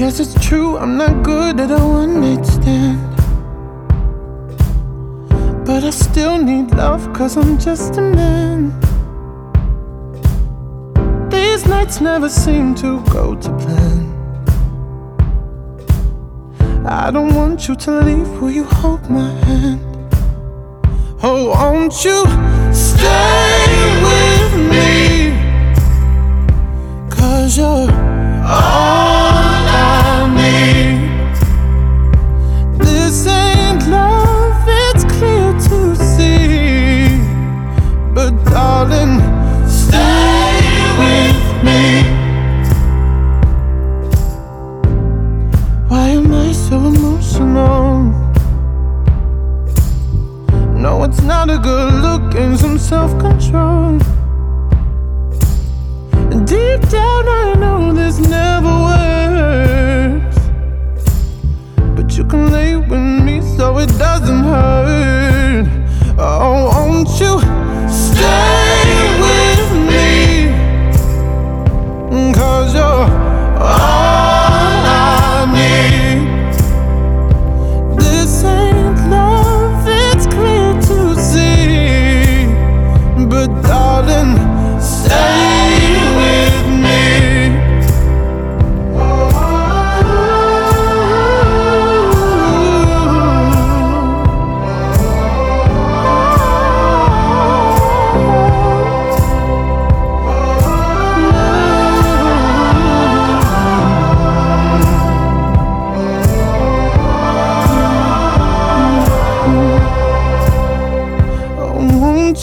Guess it's true, I'm not good at a one night stand. But I still need love, cause I'm just a man. These nights never seem to go to plan. I don't want you to leave, will you hold my hand? Oh, won't you stay self control. Deep down, I know this never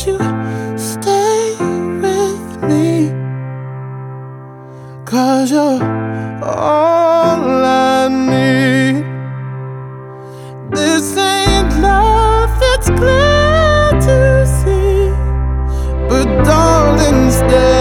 you stay with me? Cause you're all I need. This ain't love, it's clear to see. But darling, stay.